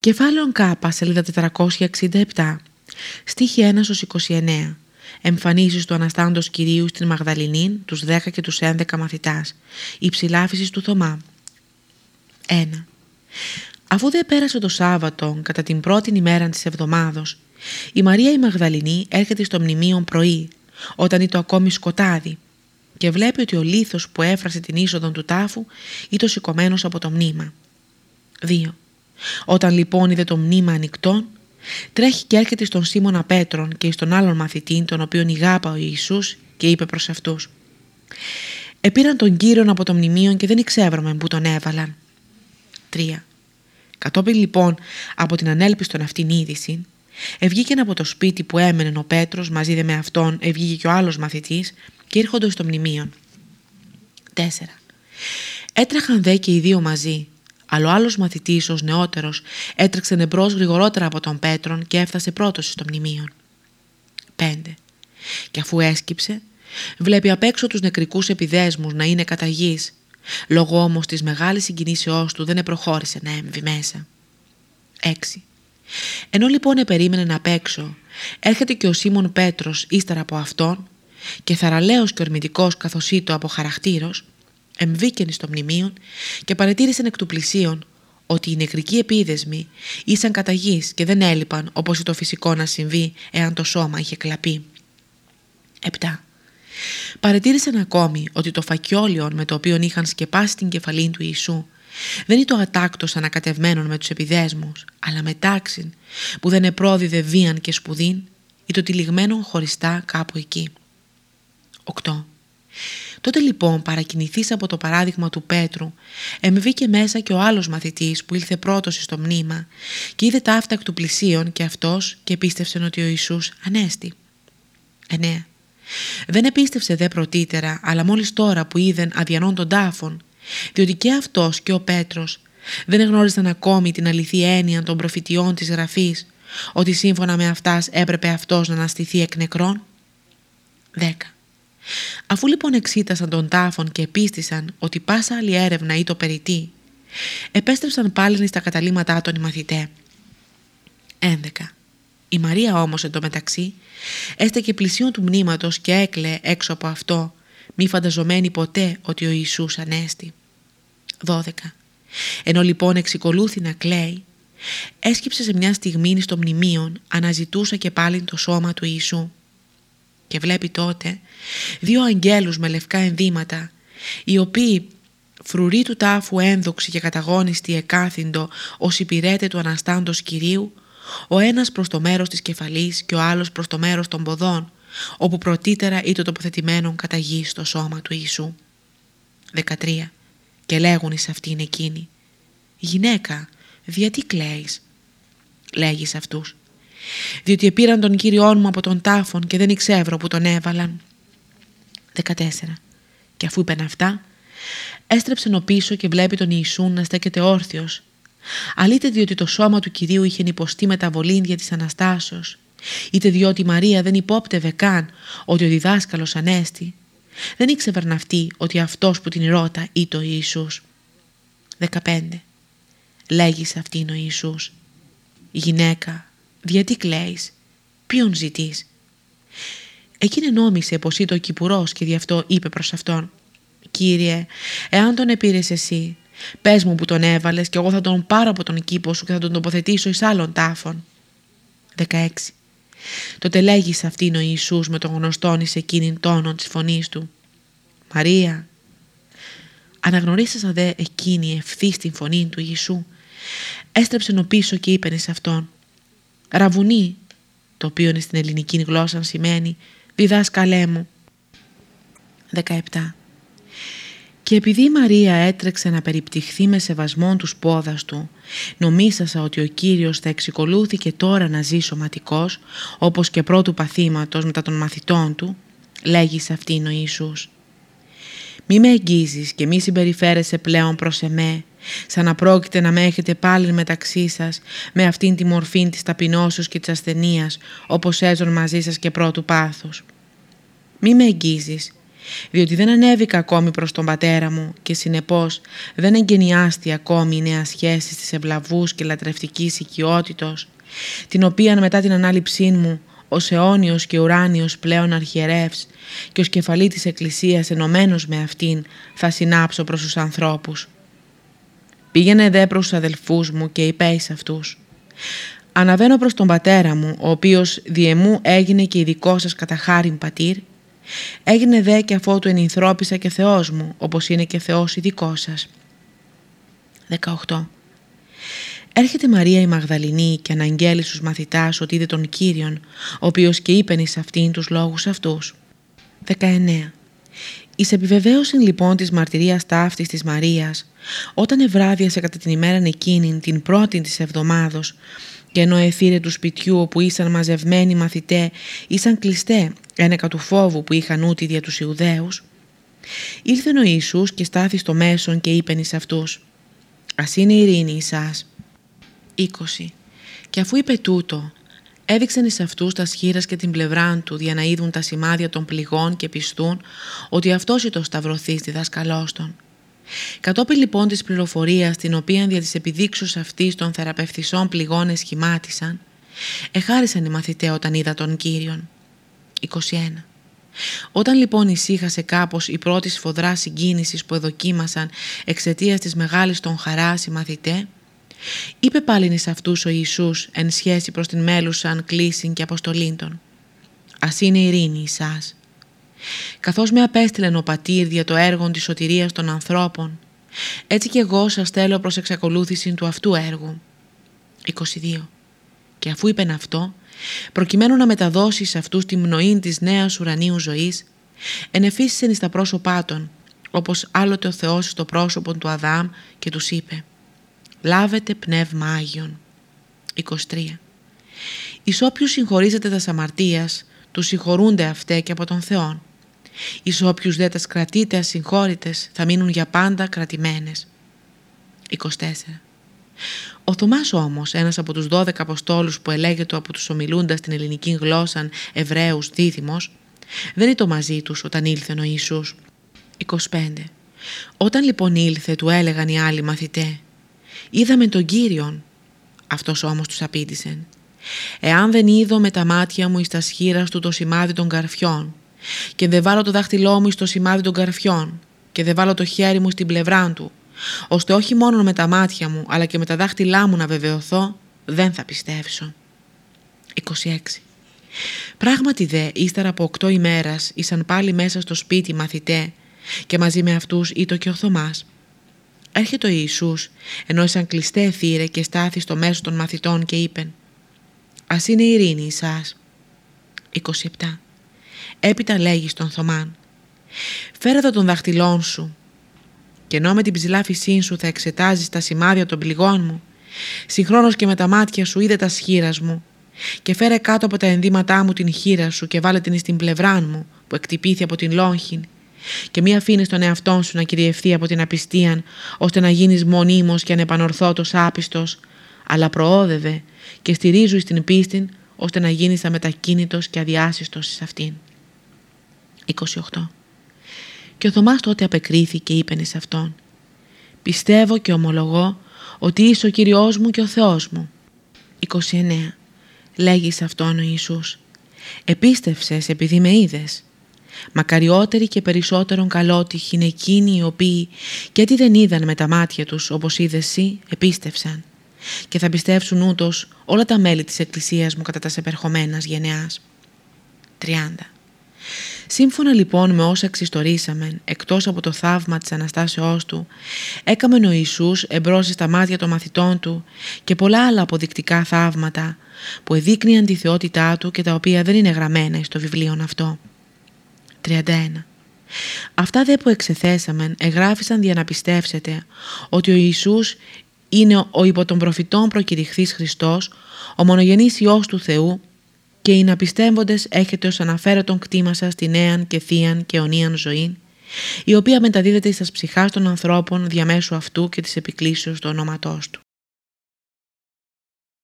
Κεφάλαιο Κ, σελίδα 467, στίχη 1 29. Εμφανίσεις του Αναστάντος Κυρίου στην Μαγδαληνή, τους 10 και τους 11 μαθητάς. Η ψηλάφιση του Θωμά. 1. Αφού δεν πέρασε το Σάββατο, κατά την πρώτη ημέρα της εβδομάδος, η Μαρία η Μαγδαληνή έρχεται στο μνημείο πρωί, όταν ήταν ακόμη σκοτάδι, και βλέπει ότι ο λίθος που έφρασε την είσοδο του τάφου ήταν σηκωμένος από το μνήμα. 2. Όταν λοιπόν είδε το μνήμα ανοιχτό, τρέχει και έρχεται στον Σίμωνα Πέτρον και στον άλλον μαθητή, τον οποίον ηγάπα ο Ιησούς και είπε προς αυτούς «Επήραν τον Κύριον από το μνημείο και δεν ήξεύραμε που τον έβαλαν». 3. Κατόπιν λοιπόν από την ανέλπιστον αυτήν είδηση, ευγήκε από το σπίτι που έμενε ο Πέτρος, μαζί δε με αυτόν ευγήκε και ο άλλος μαθητής και ήρχονται στο μνημείο. 4. Έτρεχαν δε και οι δύο μαζί αλλά ο άλλος μαθητής, ως νεότερος, έτρεξε νεμπρός γρηγορότερα από τον Πέτρον και έφτασε πρώτος στο μνημείο. 5. Και αφού έσκυψε, βλέπει απ' έξω τους νεκρικούς επιδέσμους να είναι κατά γης. Λόγω όμως της μεγάλης συγκινήσεώς του δεν επροχώρησε να έμβει μέσα. 6. Ενώ λοιπόν επερίμενε απ' έξω, έρχεται και ο Σίμων Πέτρος ύστερα από αυτόν και θαραλέος και ορμητικός καθώς ήτο από χαρακτήρος, εμβήκαινε στο μνημείο και παρατήρησαν εκ του πλησίον ότι οι νεκρικοί επίδεσμοι ήσαν κατά γης και δεν έλειπαν όπως το φυσικό να συμβεί εάν το σώμα είχε κλαπεί. 7. Παρατήρησαν ακόμη ότι το φακιόλιο με το οποίο είχαν σκεπάσει την κεφαλή του Ιησού δεν είναι το ατάκτος ανακατευμένων με τους επιδέσμους, αλλά με τάξη που δεν επρόδιδε βίαν και σπουδήν ή το τυλιγμένο χωριστά κάπου εκεί. 8. Τότε λοιπόν παρακινηθείς από το παράδειγμα του Πέτρου, εμβήκε μέσα και ο άλλος μαθητής που ήλθε πρώτος στο μνήμα και είδε τα αυτά εκ του πλησίον και αυτός και πίστευσε ότι ο Ιησούς ανέστη. 9. Δεν επίστευσε δε πρωτήτερα, αλλά μόλις τώρα που είδεν αδιανών των τάφων, διότι και αυτός και ο Πέτρος δεν εγνώριζαν ακόμη την αληθή έννοια των προφητιών της Γραφής, ότι σύμφωνα με αυτάς έπρεπε αυτός να αναστηθεί εκ νεκρών. 10. Αφού λοιπόν εξήτασαν τον τάφον και πίστησαν ότι πάσα άλλη έρευνα ή το περιττή, επέστρεψαν πάλι στα καταλήμματά των οι μαθητές. 11. Η Μαρία όμως εντωμεταξύ έστεκε πλησίον του μνήματος και έκλαιε έξω από αυτό, μη φανταζομένη ποτέ ότι ο Ιησούς ανέστη. 12. Ενώ λοιπόν εξικολούθη να κλαίει, έσκυψε σε μια στιγμή στο μνημείο, αναζητούσα και πάλι το σώμα του Ιησού και βλέπει τότε δύο αγγέλους με λευκά ενδύματα οι οποίοι φρουροί του τάφου ένδοξοι και καταγόνιστοι εκάθυντο ως υπηρέτε του Αναστάντος Κυρίου ο ένας προς το μέρος της κεφαλής και ο άλλος προς το μέρος των ποδών όπου πρωτήτερα ήταν τοποθετημένον κατά γη στο σώμα του Ιησού. 13. Και λέγουν εις αυτήν εκείνη «Γυναίκα, γιατί κλαίεις» λέγεις σε αυτούς διότι επήραν τον Κύριόν μου από τον τάφον και δεν ήξευρω που τον έβαλαν. 14. Και αφού είπεν αυτά, έστρεψε ο πίσω και βλέπει τον Ιησού να στέκεται όρθιος. Αλείται διότι το σώμα του Κυρίου είχε υποστεί μεταβολή δια της Αναστάσεως, είτε διότι η Μαρία δεν υπόπτευε καν ότι ο διδάσκαλος ανέστη. Δεν ήξερε αυτή ότι αυτός που την ρώτα ήταν ο Ιησούς. 15. Λέγει σε αυτήν ο Ιησούς. γυναίκα γιατί κλαίεις, ποιον ζητείς; Εκείνη νόμισε πως ήταν ο Κυπουρός και γι' αυτό είπε προς αυτόν «Κύριε, εάν τον επήρες εσύ, πες μου που τον έβαλες και εγώ θα τον πάρω από τον κήπο σου και θα τον τοποθετήσω εις άλλων τάφων». 16. Τότε λέγεις σε αυτήν ο Ιησούς με τον γνωστόν εις εκείνην τόνον της φωνής του «Μαρία». Αναγνωρίσασα δε εκείνη ευθύς στην φωνή του Ιησού; Έστρεψε ο πίσω και είπε σε αυτόν Ραβουνί, το οποίο στην ελληνική γλώσσα σημαίνει διδάσκαλέ μου. 17. Και επειδή η Μαρία έτρεξε να περιπτυχθεί με σεβασμόν τους πόδας του, νομίσασα ότι ο Κύριος θα εξικολούθηκε τώρα να ζει σωματικός, όπως και πρώτου παθήματος μετά των μαθητών του, λέγει σε αυτήν ο Ιησούς. Μη με εγγίζεις και μη συμπεριφέρεσαι πλέον προς εμέ, σαν να πρόκειται να με έχετε πάλι μεταξύ σας με αυτήν τη μορφή της ταπεινώσεως και της ασθενείας όπως έζων μαζί σας και πρώτου πάθους. Μη με εγγίζεις διότι δεν ανέβηκα ακόμη προς τον πατέρα μου και συνεπώς δεν εγκαινιάστη ακόμη η νέα σχέση της ευλαβούς και λατρευτικής οικειότητος, την οποία μετά την ανάληψή μου ως αιώνιος και ουράνιος πλέον αρχιερεύς και ως κεφαλή της Εκκλησίας ενωμένος με αυτήν θα συνάψω προς τους ανθρώπους. Πήγαινε δε προς τους αδελφούς μου και είπε εις αυτούς «Αναβαίνω προς τον πατέρα μου, ο οποίος διεμού έγινε και ειδικό σας κατά χάριν πατήρ, έγινε δε και αφότου ενυνθρώπισα και Θεός μου, όπως είναι και Θεός ειδικός σας». 18. Έρχεται Μαρία η Μαγδαληνή και αναγγέλει στους μαθητάς ότι είδε τον Κύριον, ο οποίος και είπεν εις αυτήν τους λόγους αυτούς. 19. Εις επιβεβαίωση λοιπόν της μαρτυρίας ταύτης της Μαρίας, όταν ευράδιασε κατά την ημέρα εκείνη την πρώτη της εβδομάδος και ενώ εφήρε του σπιτιού όπου ήσαν μαζευμένοι μαθητέ, ήσαν κλειστέ ένεκα του φόβου που είχαν ούτι δια τους Ιουδαίους, ήλθε ο Ιησούς και στάθη στο μέσον και είπεν εις αυτούς «Ας είναι ειρήνη εις σας». 20. Και αφού είπε τούτο, έδειξαν εις αυτούς τα σχήρας και την πλευρά του για να είδουν τα σημάδια των πληγών και πιστούν ότι αυτός ήταν ο σταυρωθής διδασκαλός των. Κατόπιν λοιπόν της πληροφορίας την οποία δια της επιδείξους αυτής των θεραπευθισών πληγών εσχημάτισαν, εχάρισαν οι μαθητέ όταν είδα τον Κύριον. 21. Όταν λοιπόν ησύχασε κάπως η πρώτη σφοδρά συγκίνησης που εδοκίμασαν εξαιτίας της μεγάλης των χαράς οι μαθητέ, είπε πάλιν εις αυτούς ο Ιησούς εν σχέση προς την μέλουσαν κλήσιν και αποστολήν των. Ας είναι ειρήνη σας. Καθώς με απέστειλεν ο πατήρ για το έργο της σωτηρίας των ανθρώπων, έτσι και εγώ σας στέλνω προς εξακολούθηση του αυτού έργου. 22. Και αφού είπεν αυτό, προκειμένου να μεταδώσεις σε αυτούς τη μνοή της νέας ουρανίου ζωής, ενεφύσισεν εις τα πρόσωπά των, όπως άλλοτε ο Θεός στο πρόσωπο του Αδάμ και τους είπε «Λάβετε πνεύμα Άγιον». 23. Εις όποιους συγχωρίζετε τα σαμαρτίας, τους συγχωρούνται αυτέ και από τον Θεόν. Εις όποιους δε τα κρατείτε ασυγχώρητες θα μείνουν για πάντα κρατημένες. 24. Ο Θωμάς όμως, ένας από τους 12 Αποστόλους που ελέγεται από τους ομιλούντας την ελληνική γλώσσα Εβραίους δίδυμος, δεν ήταν μαζί τους όταν ήλθε ο Ιησούς. 25. Όταν λοιπόν ήλθε του έλεγαν οι άλλοι μαθητέ «Είδαμε τον Κύριον». Αυτός όμως τους απήντησε «Εάν δεν είδω με τα μάτια μου εις τα σχήρα του το σημάδι των καρφιών και δεν βάλω το δάχτυλό μου στο σημάδι των καρφιών και δεν βάλω το χέρι μου στην πλευρά του, ώστε όχι μόνο με τα μάτια μου αλλά και με τα δάχτυλά μου να βεβαιωθώ, δεν θα πιστεύσω. 26. Πράγματι δε, ύστερα από οκτώ ημέρας, ήσαν πάλι μέσα στο σπίτι μαθητέ και μαζί με αυτούς ήτο και ο Θωμάς. Έρχεται ο Ιησούς, ενώ ήσαν κλειστέ θύρε και στάθη στο μέσο των μαθητών και είπεν «Ας είναι ειρήνη εις σας». 27. Έπειτα λέγει στον Θωμάν «Φέρε εδώ τον δαχτυλόν σου και ενώ με την ψηλάφισή σου θα εξετάζεις τα σημάδια των πληγών μου, συγχρόνως και με τα μάτια σου είδε τα σχήρας μου και φέρε κάτω από τα ενδύματά μου την χείρα σου και βάλε την στην πλευρά μου που εκτυπήθη από την λόγχην και μη αφήνεις τον εαυτό σου να κυριευθεί από την απιστία ώστε να γίνεις μονίμως και ανεπανορθώτος άπιστος αλλά προόδευε και στηρίζου στην πίστη ώστε να γίνεις αμετακίνητος και αδιάσυστος σε αυτήν. 28. Και ο Θωμάς τότε απεκρίθηκε και είπε σε αυτόν «Πιστεύω και ομολογώ ότι είσαι ο Κυριός μου και ο Θεός μου». 29. Λέγει σε αυτόν ο Ιησούς «Επίστευσες επειδή με είδες». Μακαριότεροι και περισσότερον καλότυχοι είναι εκείνοι οι οποίοι και τι δεν είδαν με τα μάτια τους όπως είδες εσύ επίστευσαν και θα πιστεύσουν ούτως όλα τα μέλη της Εκκλησίας μου κατά τα επερχομένας γενεάς. 30. Σύμφωνα λοιπόν με όσα εξιστορήσαμε, εκτός από το θαύμα της Αναστάσεώς Του, έκαμε ο Ιησούς εμπρός στα μάτια των μαθητών Του και πολλά άλλα αποδεικτικά θαύματα που εδείκνυαν τη θεότητά Του και τα οποία δεν είναι γραμμένα στο βιβλίο αυτό. 31. Αυτά δε που εξεθέσαμε εγγράφησαν για να πιστεύσετε ότι ο Ιησούς είναι ο υπό των προφητών προκηρυχθής Χριστός, ο μονογενής Υιός του Θεού και οι ναπιστεύοντες έχετε ως αναφέρετον κτήμα σας τη νέαν και θείαν και ονίαν ζωή, η οποία μεταδίδεται στα ψυχάς των ανθρώπων διαμέσου αυτού και της επικλήσεως του ονόματός του.